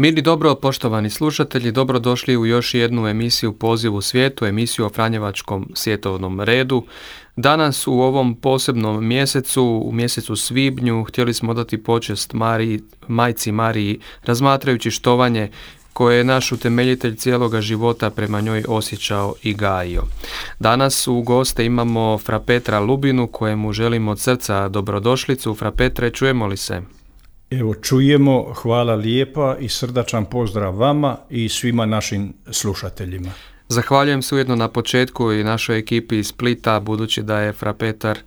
Miri dobro, poštovani slušatelji, dobrodošli u još jednu emisiju Poziv u svijetu, emisiju o Franjevačkom svjetovnom redu. Danas u ovom posebnom mjesecu, u mjesecu svibnju, htjeli smo dati počest Mariji, majci Mariji, razmatrajući štovanje koje je naš utemeljitelj cijeloga života prema njoj osjećao i gajio. Danas u goste imamo Fra Petra Lubinu kojemu želimo od srca dobrodošlicu. Fra Petre, čujemo li se? Evo čujemo, hvala lijepa i srdačan pozdrav vama i svima našim slušateljima. Zahvaljujem se ujedno na početku i našoj ekipi iz Splita, budući da je Frapetar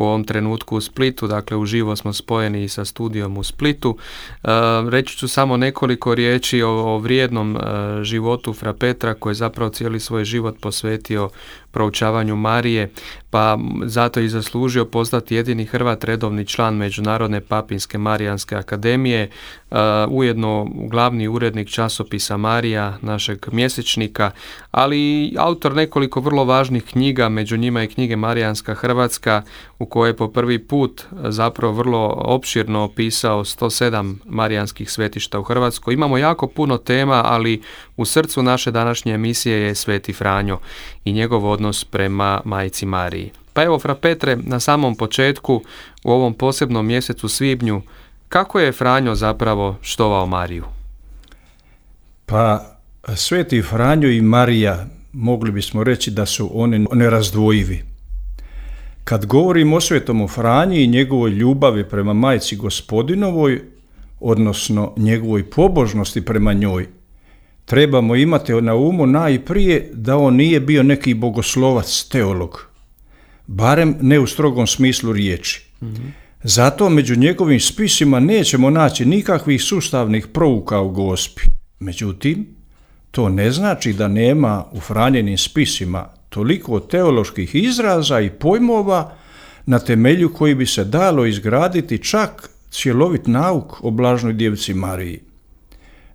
u ovom trenutku u Splitu, dakle uživo smo spojeni sa studijom u Splitu. E, reći ću samo nekoliko riječi o, vrijednom e, životu Fra Petra koji je zapravo cijeli svoj život posvetio proučavanju Marije, pa zato i zaslužio postati jedini Hrvat redovni član Međunarodne papinske Marijanske akademije, e, ujedno glavni urednik časopisa Marija, našeg mjesečnika, ali i autor nekoliko vrlo važnih knjiga, među njima i knjige Marijanska Hrvatska, u koje je po prvi put zapravo vrlo opširno opisao 107 marijanskih svetišta u Hrvatskoj. Imamo jako puno tema, ali u srcu naše današnje emisije je Sveti Franjo i njegov odnos prema majci Mariji. Pa evo, Fra Petre, na samom početku, u ovom posebnom mjesecu svibnju, kako je Franjo zapravo štovao Mariju? Pa, Sveti Franjo i Marija, mogli bismo reći da su oni nerazdvojivi. Kad govorimo o svetom Franji i njegovoj ljubavi prema majci gospodinovoj, odnosno njegovoj pobožnosti prema njoj, trebamo imati na umu najprije da on nije bio neki bogoslovac, teolog, barem ne u strogom smislu riječi. Zato među njegovim spisima nećemo naći nikakvih sustavnih prouka u gospi. Međutim, to ne znači da nema u Franjenim spisima toliko teoloških izraza i pojmova na temelju koji bi se dalo izgraditi čak cjelovit nauk o blažnoj djevici Mariji.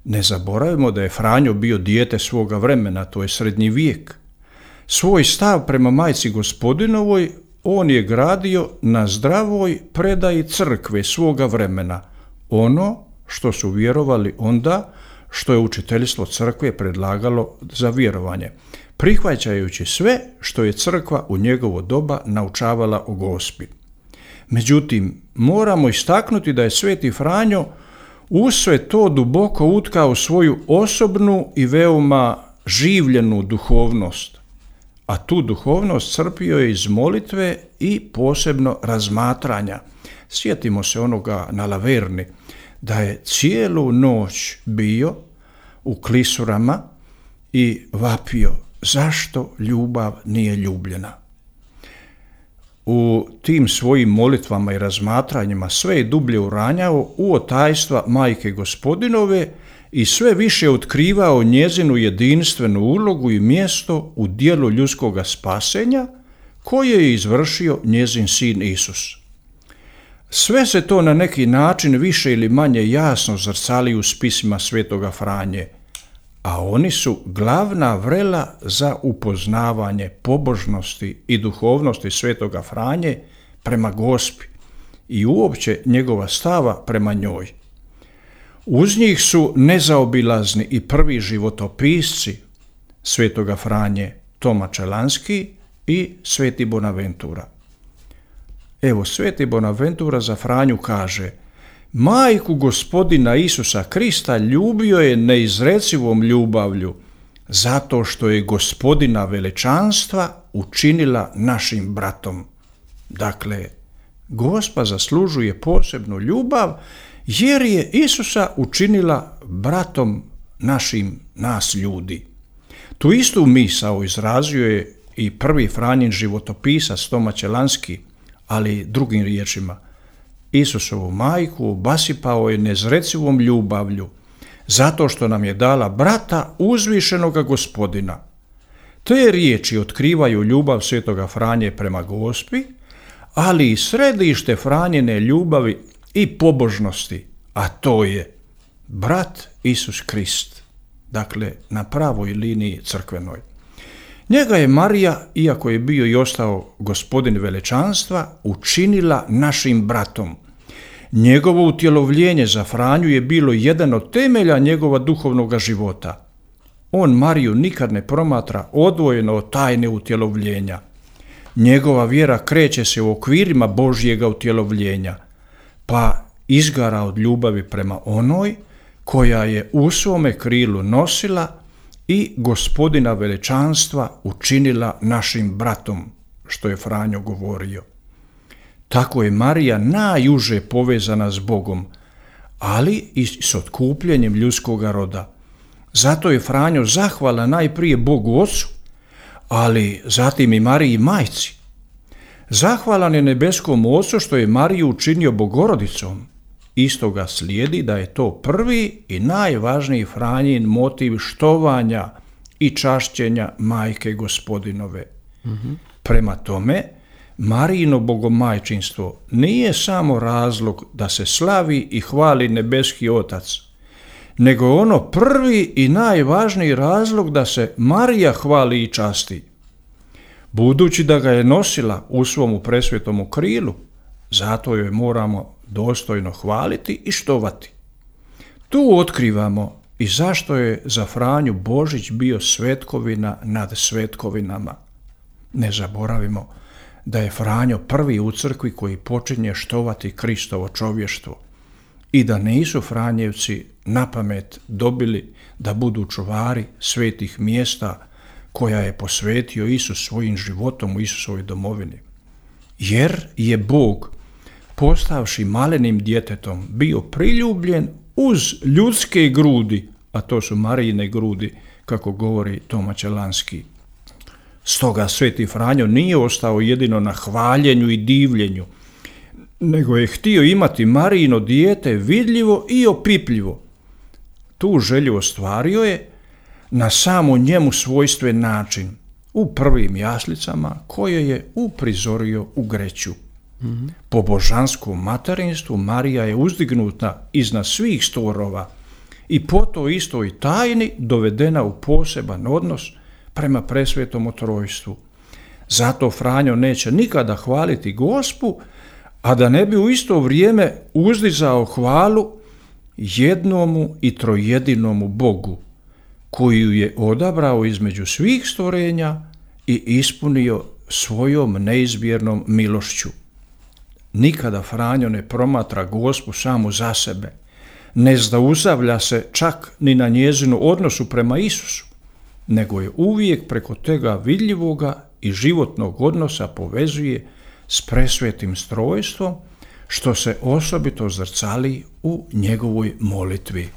Ne zaboravimo da je Franjo bio dijete svoga vremena, to je srednji vijek. Svoj stav prema majci gospodinovoj on je gradio na zdravoj predaji crkve svoga vremena, ono što su vjerovali onda, što je učiteljstvo crkve predlagalo za vjerovanje prihvaćajući sve što je crkva u njegovo doba naučavala o gospi. Međutim, moramo istaknuti da je sveti Franjo u sve to duboko utkao svoju osobnu i veoma življenu duhovnost, a tu duhovnost crpio je iz molitve i posebno razmatranja. Sjetimo se onoga na Laverni, da je cijelu noć bio u klisurama i vapio zašto ljubav nije ljubljena. U tim svojim molitvama i razmatranjima sve je dublje uranjao u otajstva majke gospodinove i sve više otkrivao njezinu jedinstvenu ulogu i mjesto u dijelu ljudskoga spasenja koje je izvršio njezin sin Isus. Sve se to na neki način više ili manje jasno zrcali u spisima svetoga Franje – a oni su glavna vrela za upoznavanje pobožnosti i duhovnosti svetoga Franje prema gospi i uopće njegova stava prema njoj. Uz njih su nezaobilazni i prvi životopisci svetoga Franje Toma Čelanski i sveti Bonaventura. Evo, sveti Bonaventura za Franju kaže – Majku gospodina Isusa Krista ljubio je neizrecivom ljubavlju, zato što je gospodina velečanstva učinila našim bratom. Dakle, gospa zaslužuje posebnu ljubav jer je Isusa učinila bratom našim nas ljudi. Tu istu misao izrazio je i prvi Franjin životopisac Toma Čelanski, ali drugim riječima. Isusovu majku obasipao je nezrecivom ljubavlju, zato što nam je dala brata uzvišenoga gospodina. Te riječi otkrivaju ljubav svetoga Franje prema gospi, ali i središte Franjene ljubavi i pobožnosti, a to je brat Isus Krist, dakle na pravoj liniji crkvenoj. Njega je Marija, iako je bio i ostao gospodin velečanstva, učinila našim bratom. Njegovo utjelovljenje za Franju je bilo jedan od temelja njegova duhovnog života. On Mariju nikad ne promatra odvojeno od tajne utjelovljenja. Njegova vjera kreće se u okvirima Božjega utjelovljenja, pa izgara od ljubavi prema onoj koja je u svome krilu nosila i gospodina velečanstva učinila našim bratom, što je Franjo govorio. Tako je Marija najuže povezana s Bogom, ali i s otkupljenjem ljudskoga roda. Zato je Franjo zahvala najprije Bogu Ocu, ali zatim i Mariji majci. Zahvalan je nebeskom Ocu što je Mariju učinio Bogorodicom. Istoga slijedi da je to prvi i najvažniji Franjin motiv štovanja i čašćenja majke gospodinove. Prema tome, Marijino bogomajčinstvo nije samo razlog da se slavi i hvali nebeski otac, nego ono prvi i najvažniji razlog da se Marija hvali i časti. Budući da ga je nosila u svomu presvetomu krilu, zato joj moramo dostojno hvaliti i štovati. Tu otkrivamo i zašto je za Franju Božić bio svetkovina nad svetkovinama. Ne zaboravimo da je Franjo prvi u crkvi koji počinje štovati Kristovo čovještvo i da nisu Franjevci na pamet dobili da budu čuvari svetih mjesta koja je posvetio Isus svojim životom u Isusovoj domovini. Jer je Bog, postavši malenim djetetom, bio priljubljen uz ljudske grudi, a to su Marijine grudi, kako govori Toma Čelanski. Stoga Sveti Franjo nije ostao jedino na hvaljenju i divljenju, nego je htio imati Marijino dijete vidljivo i opipljivo. Tu želju ostvario je na samo njemu svojstven način, u prvim jaslicama koje je uprizorio u Greću. Po božanskom materinstvu Marija je uzdignuta iznad svih storova i po to istoj tajni dovedena u poseban odnos prema presvetom otrojstvu. Zato Franjo neće nikada hvaliti gospu, a da ne bi u isto vrijeme uzdizao hvalu jednomu i trojedinomu Bogu, koju je odabrao između svih stvorenja i ispunio svojom neizbjernom milošću. Nikada Franjo ne promatra gospu samo za sebe, ne zaustavlja se čak ni na njezinu odnosu prema Isusu, nego je uvijek preko tega vidljivoga i životnog odnosa povezuje s presvetim strojstvom, što se osobito zrcali u njegovoj molitvi.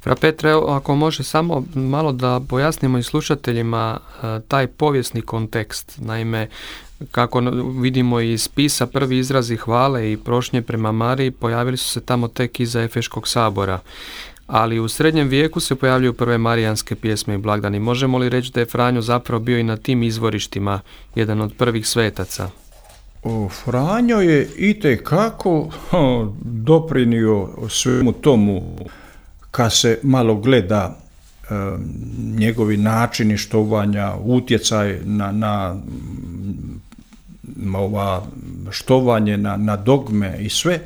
Fra Petre, ako može samo malo da pojasnimo i slušateljima e, taj povijesni kontekst. Naime, kako vidimo iz spisa prvi izrazi hvale i prošnje prema Mariji pojavili su se tamo tek iza Efeškog sabora. Ali u srednjem vijeku se pojavljuju prve marijanske pjesme i blagdani. Možemo li reći da je Franjo zapravo bio i na tim izvorištima jedan od prvih svetaca? O, Franjo je i kako doprinio svemu tomu kad se malo gleda e, njegovi načini štovanja, utjecaj na, na ova štovanje, na, na dogme i sve,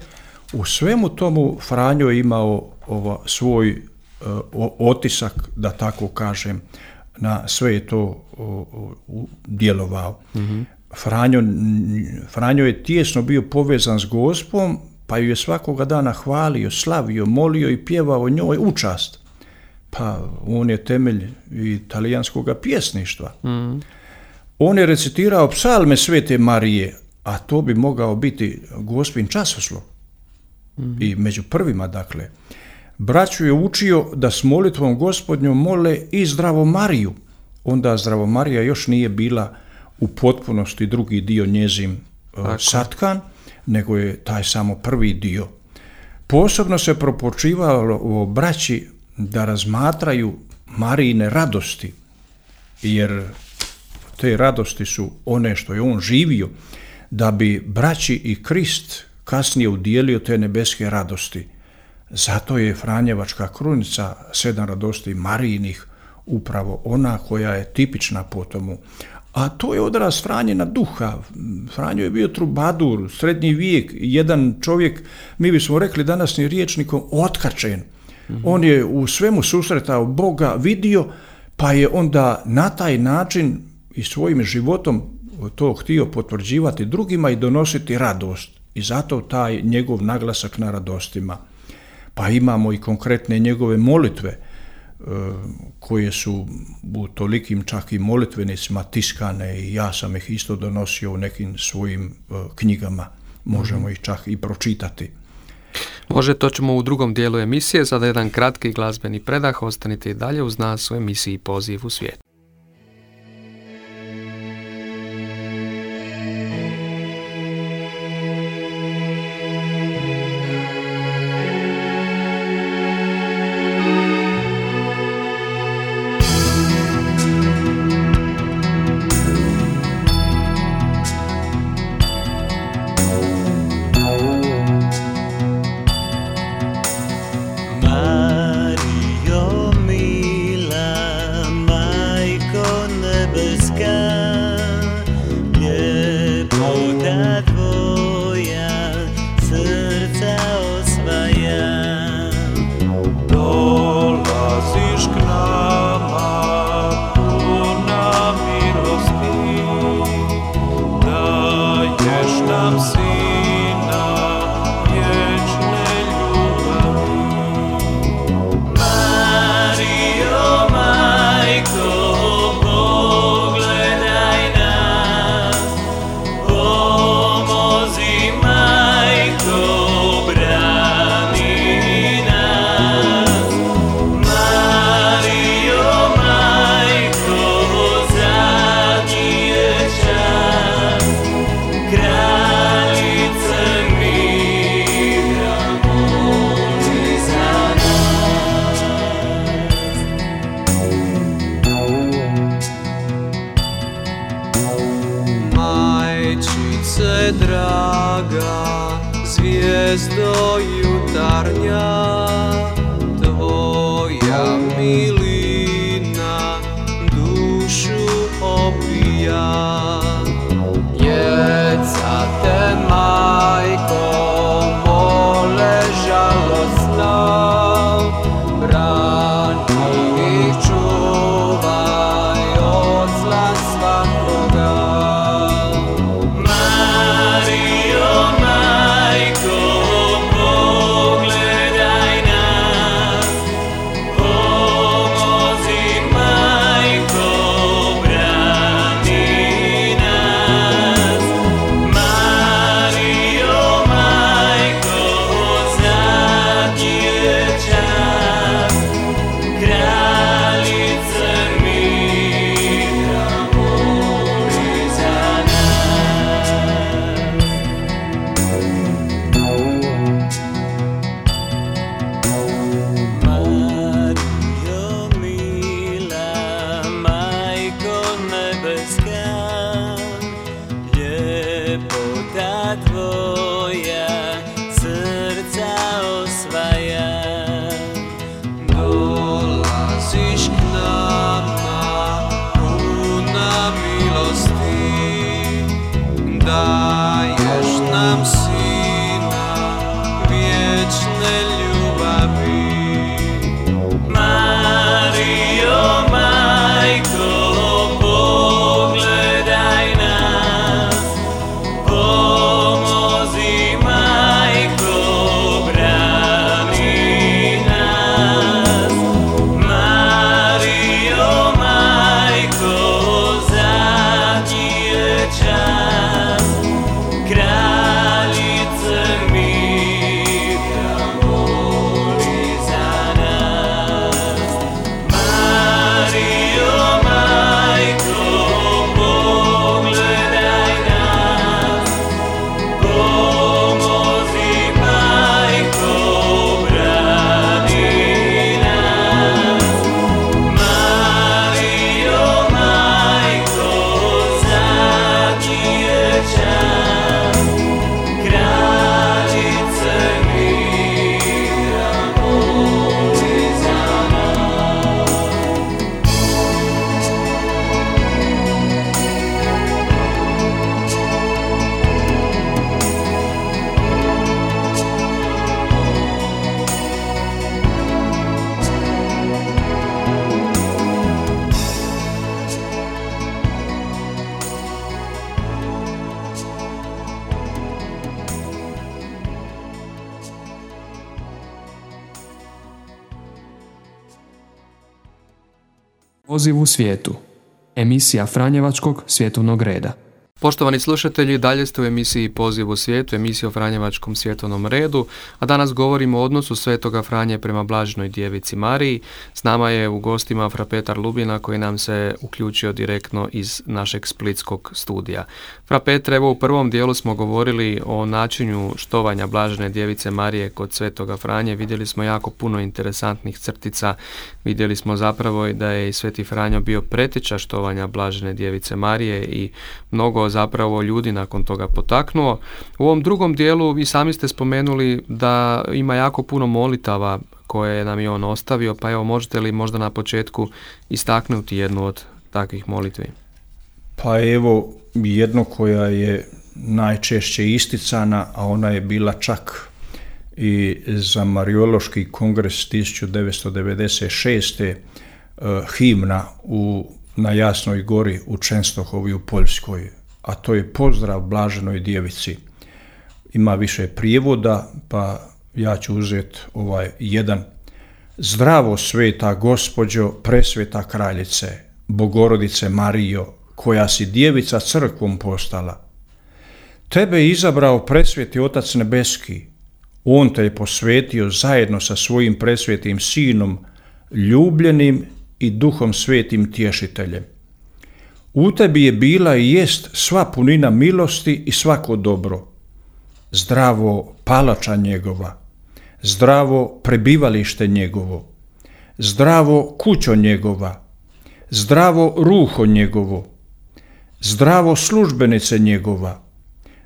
u svemu tomu Franjo je imao ova, svoj e, otisak, da tako kažem, na sve je to djelovao. Franjo, Franjo je tjesno bio povezan s gospom, pa ju je svakoga dana hvalio, slavio, molio i pjevao njoj učast. Pa on je temelj italijanskog pjesništva. On je recitirao psalme Svete Marije, a to bi mogao biti gospin časoslov. I među prvima, dakle. Braću je učio da s molitvom gospodnjom mole i zdravo Mariju. Onda zdravo Marija još nije bila u potpunosti drugi dio njezin satkan, nego je taj samo prvi dio. Posebno se propočivalo u braći da razmatraju Marijine radosti, jer te radosti su one što je on živio, da bi braći i Krist kasnije udjelio te nebeske radosti. Zato je Franjevačka krunica sedam radosti Marijinih upravo ona koja je tipična po tomu. A to je odraz Franjena duha. Franjo je bio trubadur, srednji vijek, jedan čovjek, mi bismo rekli današnjim riječnikom, otkačen. On je u svemu susretao Boga, vidio, pa je onda na taj način i svojim životom to htio potvrđivati drugima i donositi radost. I zato taj njegov naglasak na radostima. Pa imamo i konkretne njegove molitve e, koje su u tolikim čak i molitvenicima tiskane i ja sam ih isto donosio u nekim svojim e, knjigama. Možemo ih čak i pročitati. Može, to ćemo u drugom dijelu emisije. Sada jedan kratki glazbeni predah. Ostanite i dalje uz nas u emisiji Poziv u svijet. Poziv u svijetu. Emisija Franjevačkog svjetovnog reda. Poštovani slušatelji, dalje ste u emisiji Poziv u svijetu, emisiji o Franjevačkom svjetovnom redu, a danas govorimo o odnosu Svetoga Franje prema Blažnoj djevici Mariji. S nama je u gostima Frapetar Lubina koji nam se uključio direktno iz našeg splitskog studija. Frapetre, evo u prvom dijelu smo govorili o načinu štovanja Blažene djevice Marije kod Svetoga Franje. Vidjeli smo jako puno interesantnih crtica. Vidjeli smo zapravo da je i Sveti Franjo bio preteča štovanja Blažene djevice Marije i mnogo zapravo ljudi nakon toga potaknuo. U ovom drugom dijelu vi sami ste spomenuli da ima jako puno molitava koje nam je on ostavio, pa evo možete li možda na početku istaknuti jednu od takvih molitvi? Pa evo jedno koja je najčešće isticana, a ona je bila čak i za Mariološki kongres 1996. Uh, himna u, na Jasnoj gori u Čenstohovi u Poljskoj a to je pozdrav blaženoj djevici. Ima više prijevoda, pa ja ću uzeti ovaj jedan. Zdravo sveta gospođo, presveta kraljice, bogorodice Marijo, koja si djevica crkvom postala. Tebe je izabrao presveti Otac Nebeski. On te je posvetio zajedno sa svojim presvetim sinom, ljubljenim i duhom svetim tješiteljem. U tebi je bila i jest sva punina milosti i svako dobro. Zdravo palača njegova, zdravo prebivalište njegovo, zdravo kućo njegova, zdravo ruho njegovo, zdravo službenice njegova,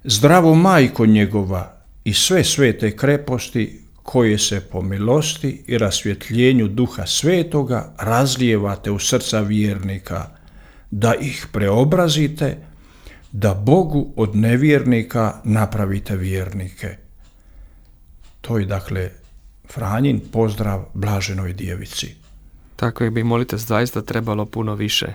zdravo majko njegova i sve svete kreposti koje se po milosti i rasvjetljenju duha svetoga razlijevate u srca vjernika – da ih preobrazite, da Bogu od nevjernika napravite vjernike. To je dakle Franjin pozdrav blaženoj djevici. Tako je bi molite zaista trebalo puno više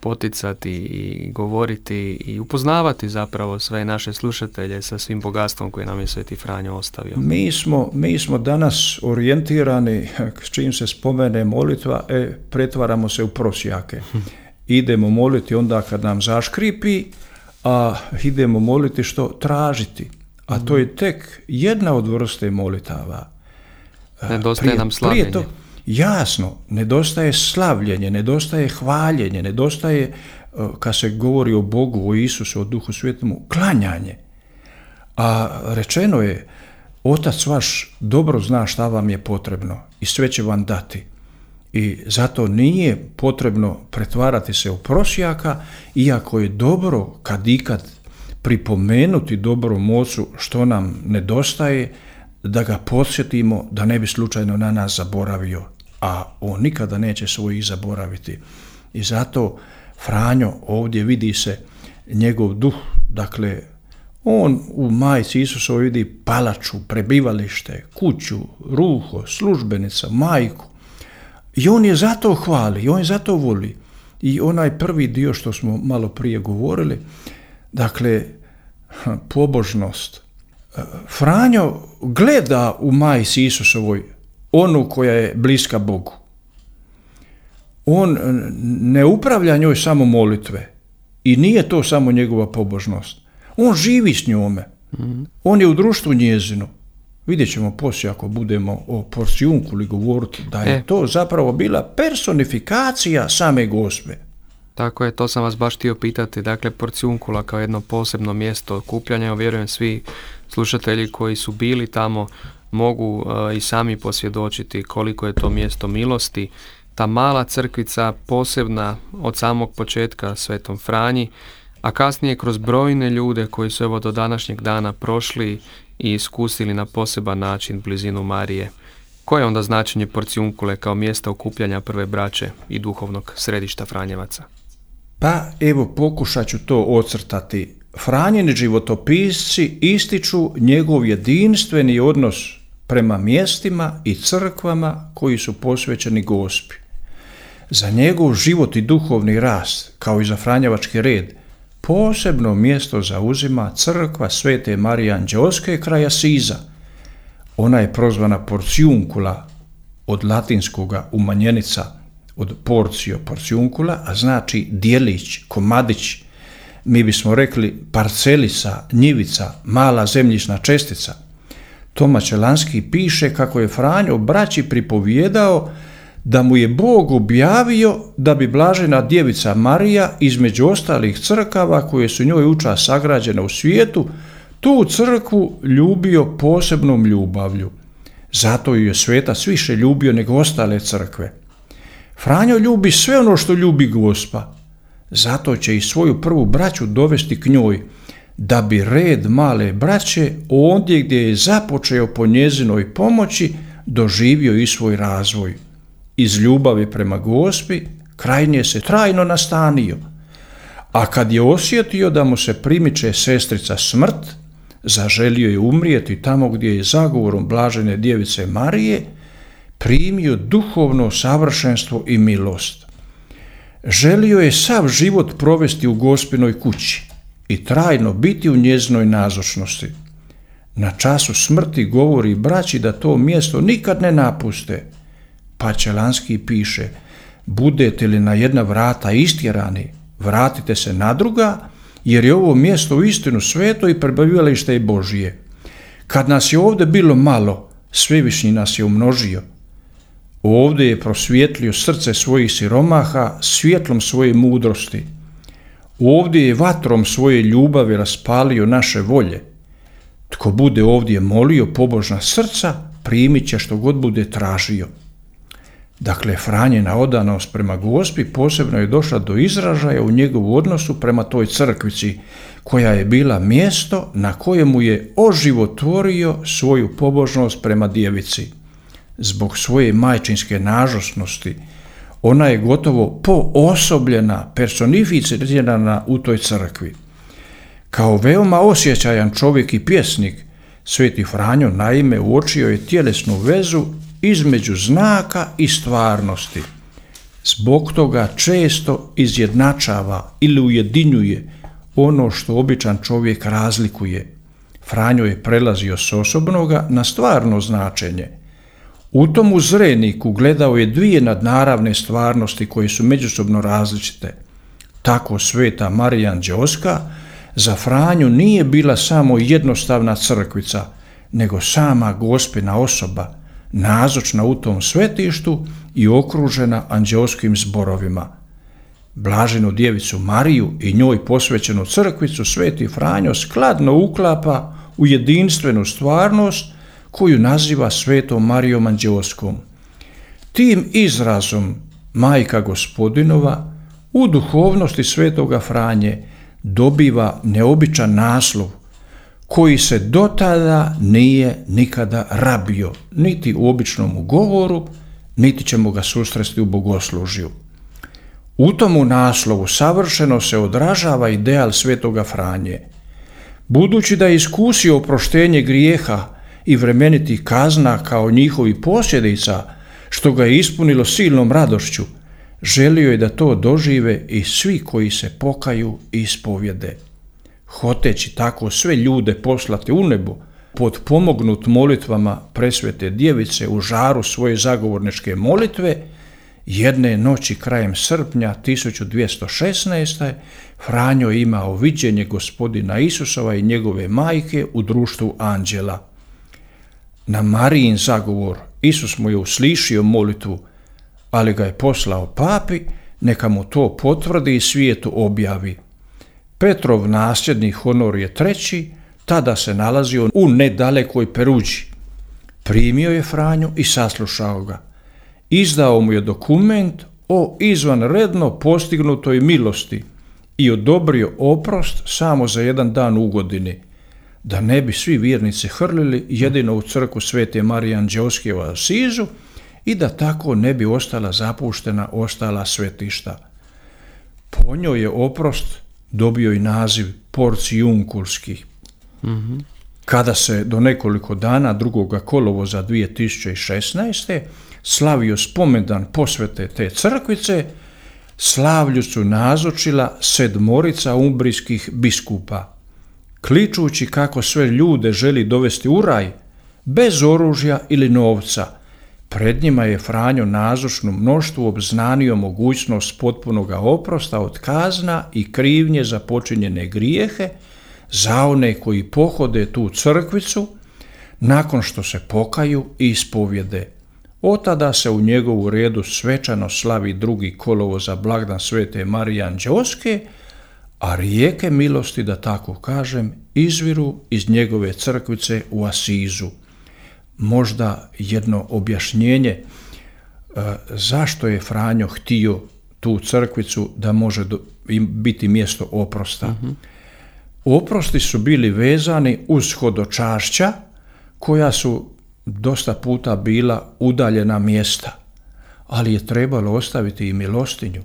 poticati i govoriti i upoznavati zapravo sve naše slušatelje sa svim bogatstvom koje nam je Sveti Franjo ostavio. Mi smo, mi smo danas orijentirani, s čim se spomene molitva, e, pretvaramo se u prosjake. idemo moliti onda kad nam zaškripi, a idemo moliti što tražiti. A to je tek jedna od vrste molitava. Nedostaje nam slavljenje. to, jasno, nedostaje slavljenje, nedostaje hvaljenje, nedostaje, e, kad se govori o Bogu, o Isusu, o Duhu Svjetomu, klanjanje. A rečeno je, Otac vaš dobro zna šta vam je potrebno i sve će vam dati. I zato nije potrebno pretvarati se u prosjaka, iako je dobro kad ikad pripomenuti dobrom ocu što nam nedostaje, da ga podsjetimo da ne bi slučajno na nas zaboravio, a on nikada neće svojih zaboraviti. I zato Franjo ovdje vidi se njegov duh, dakle on u majci Isusa vidi palaču, prebivalište, kuću, ruho, službenica, majku, i on je zato hvali, i on je zato voli. I onaj prvi dio što smo malo prije govorili, dakle, pobožnost. Franjo gleda u majci Isusovoj onu koja je bliska Bogu. On ne upravlja njoj samo molitve i nije to samo njegova pobožnost. On živi s njome. On je u društvu njezinu. Vidjet ćemo poslije ako budemo o porcijunkuli govoriti da je e. to zapravo bila personifikacija same gospe. Tako je, to sam vas baš htio pitati. Dakle, porcijunkula kao jedno posebno mjesto okupljanja. Vjerujem svi slušatelji koji su bili tamo mogu e, i sami posvjedočiti koliko je to mjesto milosti. Ta mala crkvica posebna od samog početka Svetom Franji, a kasnije kroz brojne ljude koji su evo do današnjeg dana prošli i iskusili na poseban način blizinu Marije. Koje je onda značenje porcijunkule kao mjesta okupljanja prve braće i duhovnog središta Franjevaca? Pa evo pokušat ću to ocrtati. Franjeni životopisci ističu njegov jedinstveni odnos prema mjestima i crkvama koji su posvećeni gospi. Za njegov život i duhovni rast, kao i za Franjevački red, posebno mjesto zauzima crkva Svete Marije Anđeoske kraja Siza. Ona je prozvana porcijunkula od latinskoga umanjenica, od porcio, porciunkula, a znači dijelić, komadić, mi bismo rekli parcelica, njivica, mala zemljišna čestica. Toma Čelanski piše kako je Franjo braći pripovjedao da mu je Bog objavio da bi blažena djevica Marija između ostalih crkava koje su njoj uča sagrađene u svijetu, tu crkvu ljubio posebnom ljubavlju. Zato ju je svetac više ljubio nego ostale crkve. Franjo ljubi sve ono što ljubi gospa. Zato će i svoju prvu braću dovesti k njoj, da bi red male braće ondje gdje je započeo po njezinoj pomoći doživio i svoj razvoj. Iz ljubavi prema gospi krajnje se trajno nastanio, a kad je osjetio da mu se primiče sestrica smrt, zaželio je umrijeti tamo gdje je zagovorom blažene djevice Marije primio duhovno savršenstvo i milost. Želio je sav život provesti u gospinoj kući i trajno biti u njezinoj nazočnosti. Na času smrti govori braći da to mjesto nikad ne napuste. Pa Čelanski piše, budete li na jedna vrata istjerani, vratite se na druga, jer je ovo mjesto u istinu sveto i prebavilište je Božije. Kad nas je ovdje bilo malo, svevišnji nas je umnožio. Ovdje je prosvjetlio srce svojih siromaha svjetlom svoje mudrosti. Ovdje je vatrom svoje ljubavi raspalio naše volje. Tko bude ovdje molio pobožna srca, primit će što god bude tražio. Dakle, Franjena odanost prema gospi posebno je došla do izražaja u njegovu odnosu prema toj crkvici, koja je bila mjesto na kojemu je oživotvorio svoju pobožnost prema djevici. Zbog svoje majčinske nažosnosti, ona je gotovo poosobljena, personificirana u toj crkvi. Kao veoma osjećajan čovjek i pjesnik, Sveti Franjo naime uočio je tjelesnu vezu između znaka i stvarnosti. Zbog toga često izjednačava ili ujedinjuje ono što običan čovjek razlikuje. Franjo je prelazio s osobnoga na stvarno značenje. U tom uzreniku gledao je dvije nadnaravne stvarnosti koje su međusobno različite. Tako sveta Marijan Đoska za Franju nije bila samo jednostavna crkvica, nego sama gospina osoba, nazočna u tom svetištu i okružena anđelskim zborovima. Blaženu djevicu Mariju i njoj posvećenu crkvicu Sveti Franjo skladno uklapa u jedinstvenu stvarnost koju naziva Svetom Marijom Anđelskom. Tim izrazom majka gospodinova u duhovnosti Svetoga Franje dobiva neobičan naslov koji se do tada nije nikada rabio, niti u običnom govoru, niti ćemo ga susresti u bogoslužju. U tomu naslovu savršeno se odražava ideal svetoga Franje. Budući da je iskusio oproštenje grijeha i vremenitih kazna kao njihovi posljedica, što ga je ispunilo silnom radošću, želio je da to dožive i svi koji se pokaju i ispovjede hoteći tako sve ljude poslati u nebo, pod pomognut molitvama presvete djevice u žaru svoje zagovorničke molitve, jedne noći krajem srpnja 1216. Franjo imao viđenje gospodina Isusova i njegove majke u društvu anđela. Na Marijin zagovor Isus mu je uslišio molitvu, ali ga je poslao papi, neka mu to potvrdi i svijetu objavi. Petrov nasljednik honor je treći, tada se nalazio u nedalekoj Peruđi. Primio je Franju i saslušao ga. Izdao mu je dokument o izvanredno postignutoj milosti i odobrio oprost samo za jedan dan u godini, da ne bi svi vjernici hrlili jedino u crku Svete Marije Anđelske u Asizu i da tako ne bi ostala zapuštena ostala svetišta. Po njoj je oprost dobio i naziv porcijunkulski. mm Kada se do nekoliko dana drugoga kolovoza 2016. slavio spomendan posvete te crkvice, slavlju su nazočila sedmorica umbrijskih biskupa, kličući kako sve ljude želi dovesti u raj, bez oružja ili novca, Pred njima je Franjo nazočnu mnoštvu obznanio mogućnost potpunoga oprosta od kazna i krivnje za počinjene grijehe, za one koji pohode tu crkvicu, nakon što se pokaju i ispovjede. Otada se u njegovu redu svečano slavi drugi kolovo za blagdan svete Marije Anđoske, a rijeke milosti, da tako kažem, izviru iz njegove crkvice u Asizu. Možda jedno objašnjenje e, zašto je Franjo htio tu crkvicu da može biti mjesto oprosta. uh Oprosti su bili vezani uz hodočašća koja su dosta puta bila udaljena mjesta, ali je trebalo ostaviti i milostinju.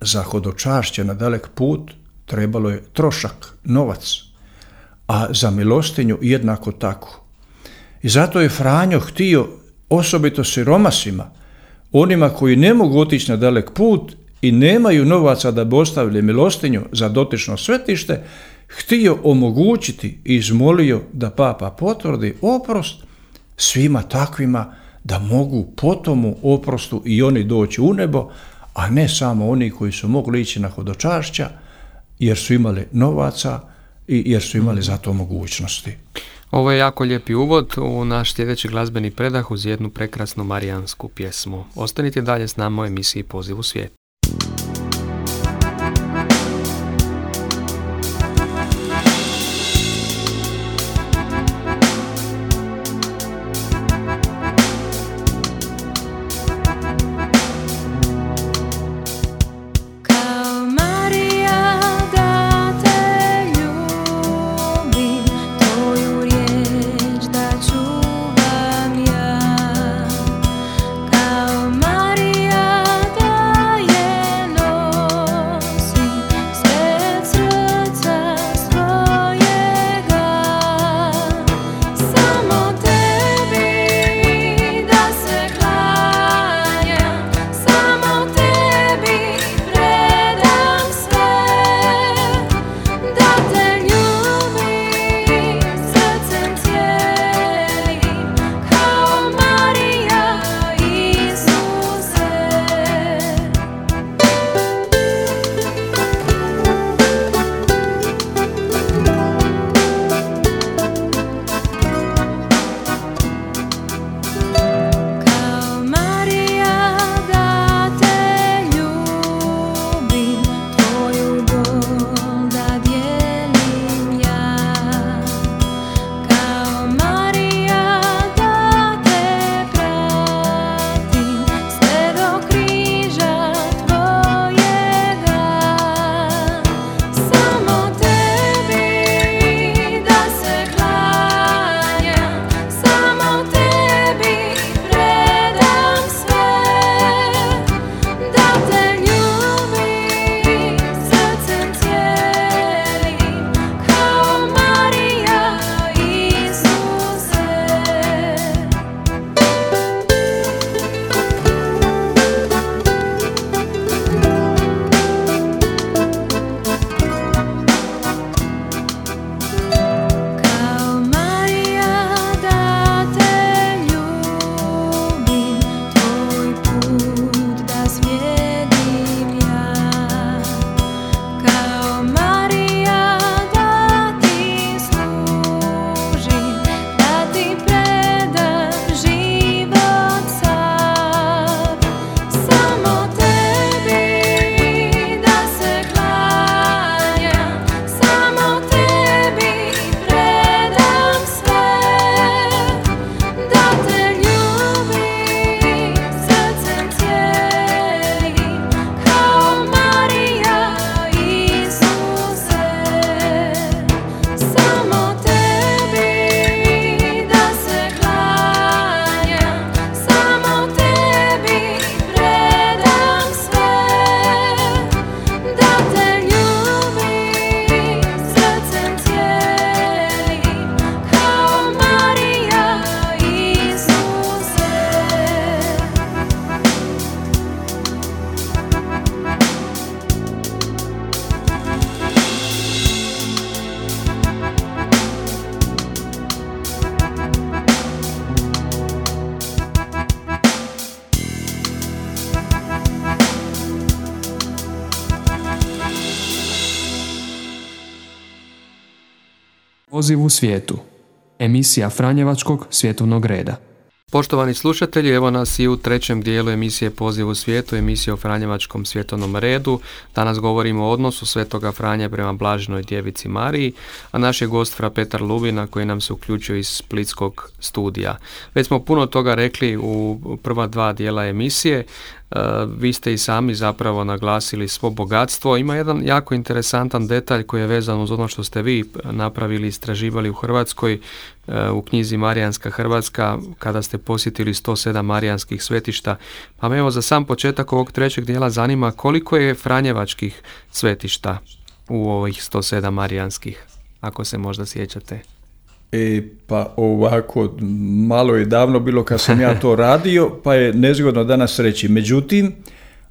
Za hodočašće na dalek put trebalo je trošak, novac, a za milostinju jednako tako. I zato je Franjo htio osobito siromasima, onima koji ne mogu otići na dalek put i nemaju novaca da bi ostavili milostinju za dotično svetište, htio omogućiti i izmolio da papa potvrdi oprost svima takvima da mogu po tomu oprostu i oni doći u nebo, a ne samo oni koji su mogli ići na hodočašća jer su imali novaca i jer su imali za to mogućnosti. Ovo je jako lijepi uvod u naš sljedeći glazbeni predah uz jednu prekrasnu marijansku pjesmu. Ostanite dalje s nama u emisiji Poziv u svijet. Poziv u svijetu. Emisija Franjevačkog svjetovnog reda. Poštovani slušatelji, evo nas i u trećem dijelu emisije Poziv u svijetu, emisije o Franjevačkom svjetovnom redu. Danas govorimo o odnosu Svetoga Franje prema Blažnoj djevici Mariji, a naš je gost Fra Petar Lubina koji nam se uključio iz Splitskog studija. Već smo puno toga rekli u prva dva dijela emisije. E, vi ste i sami zapravo naglasili svo bogatstvo. Ima jedan jako interesantan detalj koji je vezan uz ono što ste vi napravili, istraživali u Hrvatskoj e, u knjizi Marijanska Hrvatska kada ste posjetili 107 marijanskih svetišta. Pa me evo za sam početak ovog trećeg dijela zanima koliko je Franjevačkih svetišta u ovih 107 marijanskih, ako se možda sjećate. E, pa ovako, malo je davno bilo kad sam ja to radio, pa je nezgodno danas reći. Međutim,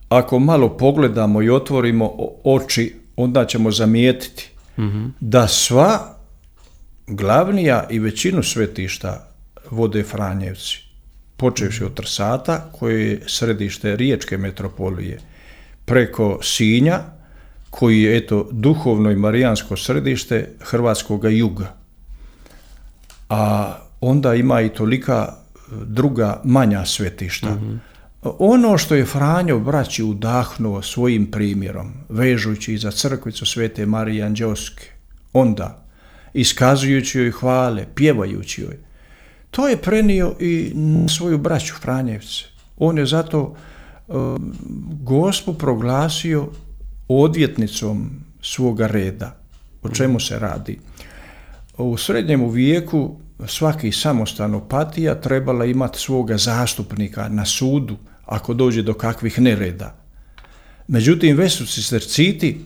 ako malo pogledamo i otvorimo oči, onda ćemo zamijetiti mhm. da sva glavnija i većinu svetišta vode Franjevci. Počevši od Trsata, koje je središte Riječke metropolije, preko Sinja, koji je eto duhovno i marijansko središte Hrvatskog juga a onda ima i tolika e, druga manja svetišta. Mhm. Ono što je Franjo braći udahnuo svojim primjerom, vežući za crkvicu Svete Marije Anđoske, onda iskazujući joj hvale, pjevajući joj, to je prenio i na svoju braću Franjevce. On je zato e, gospu proglasio odvjetnicom svoga reda. O čemu se radi? U srednjem vijeku svaki samostanopatija trebala imati svoga zastupnika na sudu ako dođe do kakvih nereda. Međutim, već su cisterciti,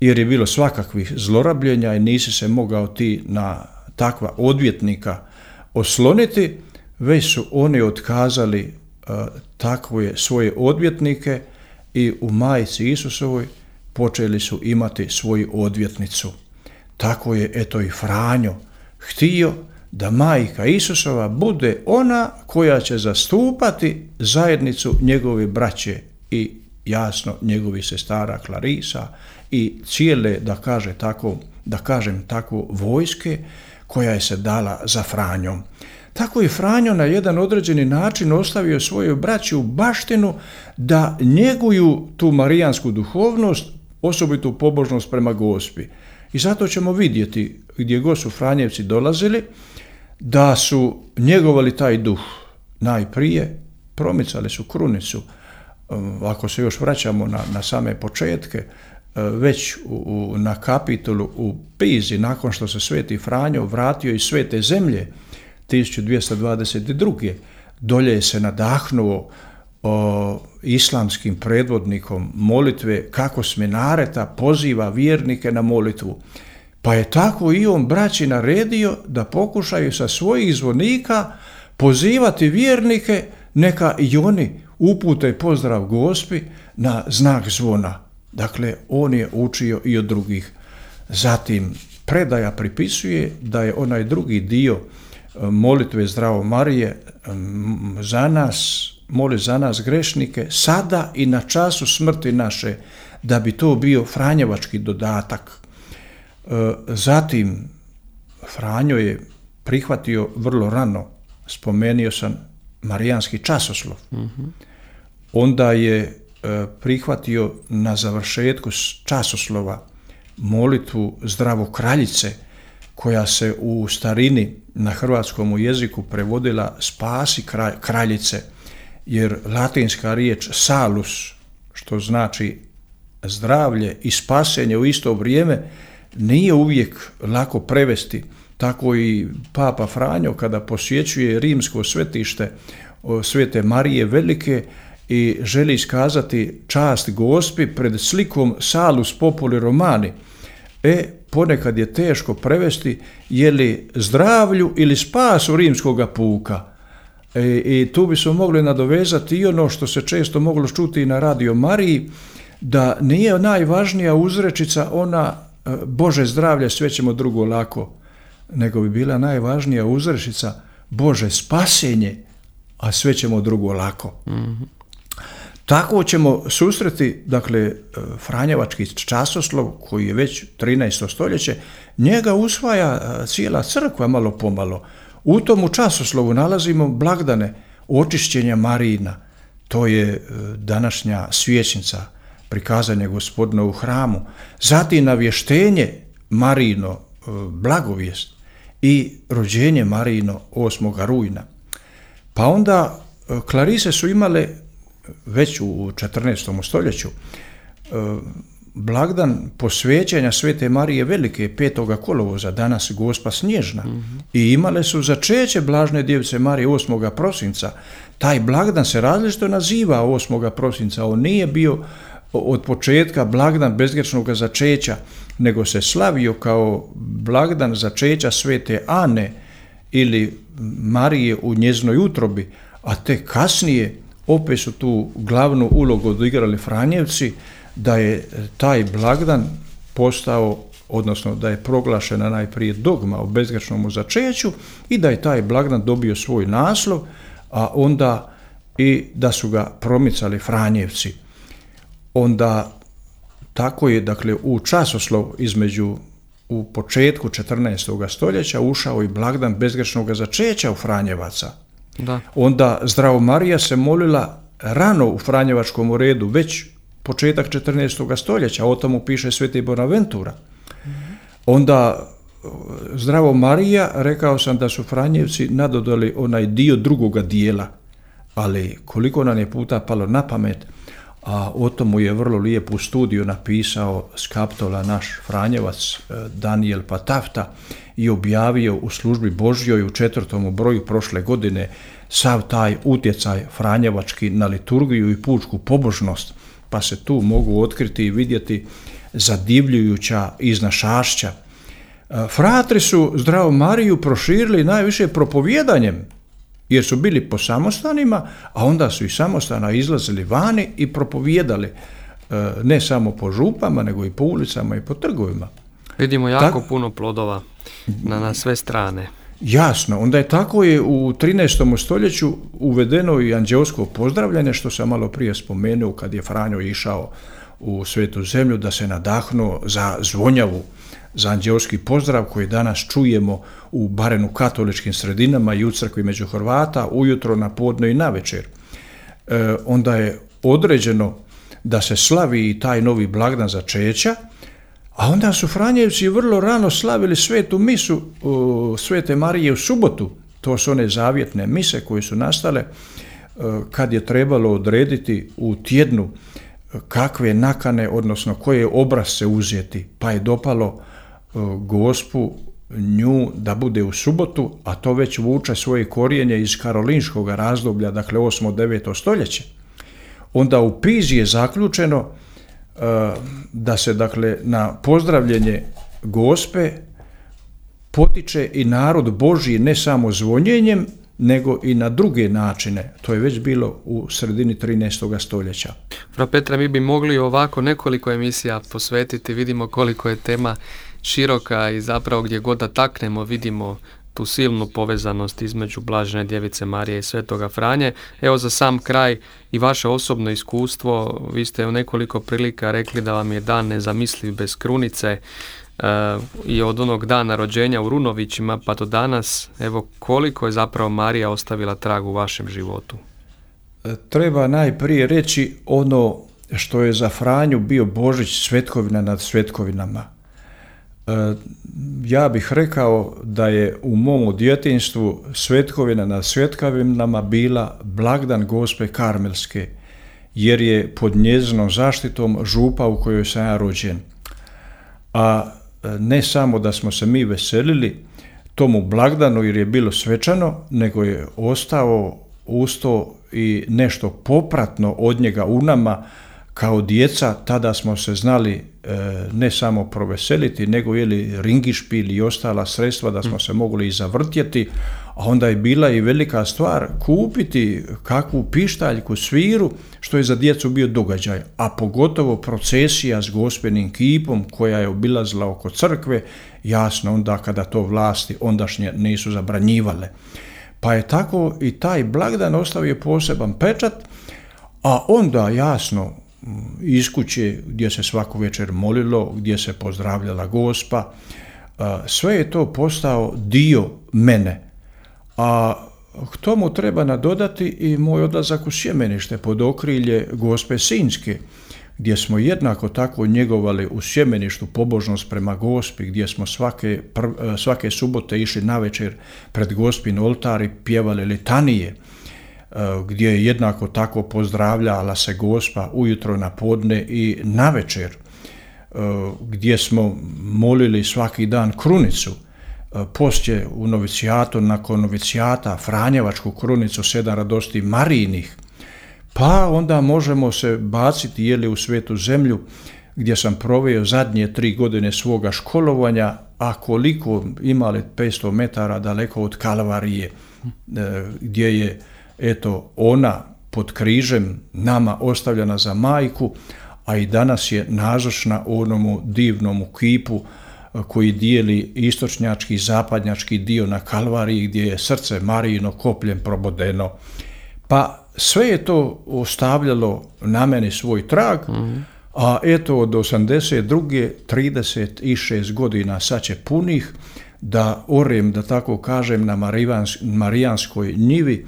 jer je bilo svakakvih zlorabljenja i nisi se mogao ti na takva odvjetnika osloniti, već su oni otkazali uh, takve svoje odvjetnike i u majici Isusovoj počeli su imati svoju odvjetnicu. Tako je eto i Franjo htio da majka Isusova bude ona koja će zastupati zajednicu njegove braće i jasno njegovih sestara Klarisa i cijele, da, kaže tako, da kažem tako, vojske koja je se dala za Franjom. Tako je Franjo na jedan određeni način ostavio svoju braću u baštinu da njeguju tu marijansku duhovnost, osobitu pobožnost prema gospi. I zato ćemo vidjeti gdje god su Franjevci dolazili, da su njegovali taj duh najprije, promicali su krunicu, um, ako se još vraćamo na, na same početke, uh, već u, na kapitolu u Pizi, nakon što se Sveti Franjo vratio iz svete zemlje 1222. dolje je se nadahnuo o islamskim predvodnikom molitve kako smenareta poziva vjernike na molitvu. Pa je tako i on braći naredio da pokušaju sa svojih zvonika pozivati vjernike neka i oni upute pozdrav gospi na znak zvona. Dakle, on je učio i od drugih. Zatim, predaja pripisuje da je onaj drugi dio e, molitve zdravo Marije za nas, moli za nas grešnike, sada i na času smrti naše, da bi to bio franjevački dodatak zatim, Franjo je prihvatio vrlo rano, spomenio sam Marijanski časoslov. Onda je e, prihvatio na završetku časoslova molitvu zdravo kraljice, koja se u starini na hrvatskom jeziku prevodila spasi kraljice, jer latinska riječ salus, što znači zdravlje i spasenje u isto vrijeme, nije uvijek lako prevesti. Tako i Papa Franjo kada posjećuje rimsko svetište Svete Marije Velike i želi iskazati čast gospi pred slikom Salus Populi Romani. E, ponekad je teško prevesti je li zdravlju ili spasu rimskoga puka. E, I tu bi se mogli nadovezati i ono što se često moglo čuti na radio Mariji, da nije najvažnija uzrečica ona Bože zdravlje, sve ćemo drugo lako, nego bi bila najvažnija uzrešica Bože spasenje, a sve ćemo drugo lako. Tako ćemo susreti, dakle, Franjevački časoslov, koji je već 13. stoljeće, njega usvaja cijela crkva malo pomalo. U tomu časoslovu nalazimo blagdane očišćenja Marina, to je današnja svječnica, prikazanje gospodina u hramu, zatim navještenje Marino, blagovijest i rođenje Marino 8. rujna. Pa onda Klarise su imale već u 14. stoljeću e, blagdan posvećenja Svete Marije Velike 5. kolovoza, danas Gospa Snježna, i imale su začeće Blažne djevice Marije 8. prosinca. Taj blagdan se različito naziva 8. prosinca, on nije bio od početka blagdan bezgrešnog začeća, nego se slavio kao blagdan začeća Svete Ane ili Marije u njeznoj utrobi, a te kasnije opet su tu glavnu ulogu odigrali Franjevci, da je taj blagdan postao, odnosno da je proglašena najprije dogma o bezgrešnom začeću i da je taj blagdan dobio svoj naslov, a onda i da su ga promicali Franjevci. Onda tako je, dakle, u časoslov između u početku 14. stoljeća ušao i blagdan bezgrešnog začeća u Franjevaca. Da. Onda Zdravo Marija se molila rano u Franjevačkom redu, već početak 14. stoljeća, o tomu piše Sveti Bonaventura. Onda Zdravo Marija, rekao sam da su Franjevci nadodali onaj dio drugoga dijela, ali koliko nam je puta palo na pamet, a o tomu je vrlo lijepu studiju napisao skaptola naš Franjevac e, Daniel Patafta i objavio u službi Božjoj u četvrtom broju prošle godine sav taj utjecaj Franjevački na liturgiju i pučku pobožnost, pa se tu mogu otkriti i vidjeti zadivljujuća iznašašća. E, fratri su zdravo Mariju proširili najviše propovjedanjem jer su bili po samostanima, a onda su iz samostana izlazili vani i propovijedali e, ne samo po župama, nego i po ulicama i po trgovima. Vidimo jako puno plodova na, na sve strane. Jasno, onda je tako je u 13. stoljeću uvedeno i anđelsko pozdravljanje, što sam malo prije spomenuo kad je Franjo išao u svetu zemlju, da se nadahnuo za zvonjavu za anđelski pozdrav koji danas čujemo u barenu katoličkim sredinama i u crkvi među Hrvata ujutro na podno i na večer. E, onda je određeno da se slavi i taj novi blagdan za Čeća, a onda su Franjevci vrlo rano slavili svetu misu Svete Marije u subotu. To su one zavjetne mise koje su nastale e, kad je trebalo odrediti u tjednu kakve nakane, odnosno koje obrazce uzeti, pa je dopalo E, gospu nju da bude u subotu, a to već vuče svoje korijenje iz karolinskog razdoblja, dakle 8. 9. stoljeće. Onda u Pizi je zaključeno e, da se dakle na pozdravljenje gospe potiče i narod Božji ne samo zvonjenjem, nego i na druge načine. To je već bilo u sredini 13. stoljeća. Fra Petra, mi bi mogli ovako nekoliko emisija posvetiti, vidimo koliko je tema široka i zapravo gdje god da taknemo vidimo tu silnu povezanost između Blažene djevice Marije i Svetoga Franje. Evo za sam kraj i vaše osobno iskustvo, vi ste u nekoliko prilika rekli da vam je dan nezamisliv bez krunice e, i od onog dana rođenja u Runovićima pa do danas, evo koliko je zapravo Marija ostavila trag u vašem životu? E, treba najprije reći ono što je za Franju bio Božić svetkovina nad svetkovinama ja bih rekao da je u mom djetinstvu svetkovina na svetkovinama bila blagdan Gospe Karmelske, jer je pod njezinom zaštitom župa u kojoj sam ja rođen. A e, ne samo da smo se mi veselili tomu blagdanu jer je bilo svečano, nego je ostao usto i nešto popratno od njega u nama, kao djeca tada smo se znali e, ne samo proveseliti, nego ili ringišpil i ostala sredstva da smo se mogli i zavrtjeti, a onda je bila i velika stvar kupiti kakvu pištaljku, sviru, što je za djecu bio događaj, a pogotovo procesija s gospenim kipom koja je obilazila oko crkve, jasno onda kada to vlasti ondašnje nisu zabranjivale. Pa je tako i taj blagdan ostavio poseban pečat, a onda jasno iz kuće gdje se svaku večer molilo, gdje se pozdravljala gospa, sve je to postao dio mene. A k tomu treba nadodati i moj odlazak u Sjemenište pod okrilje gospe Sinjske, gdje smo jednako tako njegovali u Sjemeništu pobožnost prema gospi, gdje smo svake, svake subote išli na večer pred gospin oltar i pjevali litanije, gdje je jednako tako pozdravljala se gospa ujutro na podne i na večer, gdje smo molili svaki dan krunicu, poslije u novicijatu, nakon novicijata, Franjevačku krunicu, sedam radosti Marijinih, pa onda možemo se baciti jeli u svetu zemlju gdje sam proveo zadnje tri godine svoga školovanja, a koliko imali 500 metara daleko od Kalvarije, e, gdje je eto ona pod križem nama ostavljena za majku, a i danas je nazočna onomu divnom kipu e, koji dijeli istočnjački i zapadnjački dio na Kalvariji gdje je srce Marijino kopljem probodeno. Pa sve je to ostavljalo na meni svoj trag, a eto od 82. 36 godina sad će punih da orem, da tako kažem, na Marijanskoj njivi,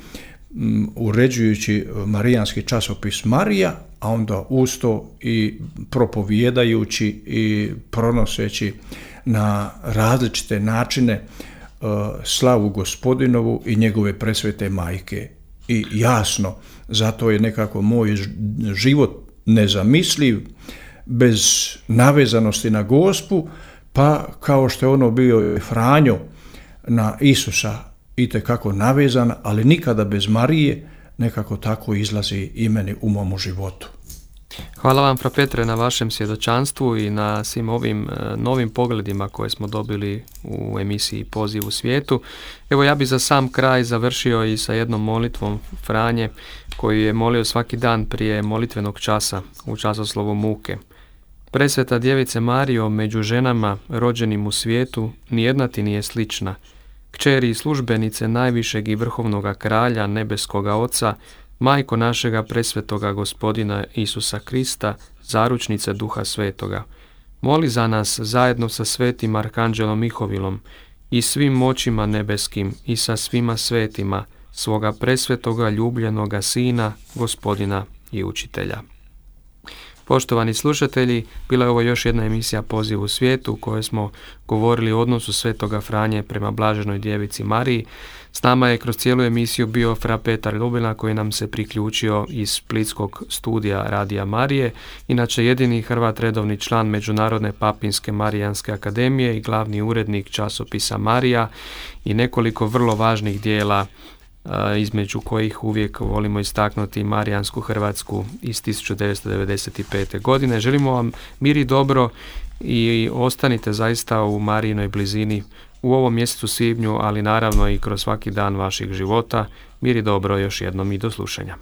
uređujući marijanski časopis Marija, a onda usto i propovjedajući i pronoseći na različite načine e, slavu gospodinovu i njegove presvete majke. I jasno, zato je nekako moj život nezamisliv, bez navezanosti na gospu, pa kao što je ono bio Franjo na Isusa i kako navezan, ali nikada bez Marije, nekako tako izlazi i meni u momu životu. Hvala vam, Petre, na vašem svjedočanstvu i na svim ovim e, novim pogledima koje smo dobili u emisiji Poziv u svijetu. Evo ja bi za sam kraj završio i sa jednom molitvom Franje koju je molio svaki dan prije molitvenog časa u časoslovu muke. Presveta djevice Mario među ženama rođenim u svijetu nijedna ti nije slična. Kćeri i službenice najvišeg i vrhovnoga kralja nebeskoga oca Majko našega presvetoga gospodina Isusa Krista, zaručnice Duha Svetoga, moli za nas zajedno sa svetim Arkanđelom Mihovilom i svim moćima nebeskim i sa svima svetima, svoga presvetoga ljubljenoga Sina, gospodina i učitelja. Poštovani slušatelji, bila je ovo još jedna emisija Poziv u svijetu u kojoj smo govorili o odnosu Svetoga Franje prema Blaženoj djevici Mariji. S nama je kroz cijelu emisiju bio Fra Petar Lubina koji nam se priključio iz Splitskog studija Radija Marije, inače jedini Hrvat redovni član Međunarodne papinske Marijanske akademije i glavni urednik časopisa Marija i nekoliko vrlo važnih dijela između kojih uvijek volimo istaknuti Marijansku Hrvatsku iz 1995. godine. Želimo vam mir i dobro i ostanite zaista u Marijinoj blizini u ovom mjesecu svibnju, ali naravno i kroz svaki dan vaših života. Mir i dobro još jednom i do slušanja.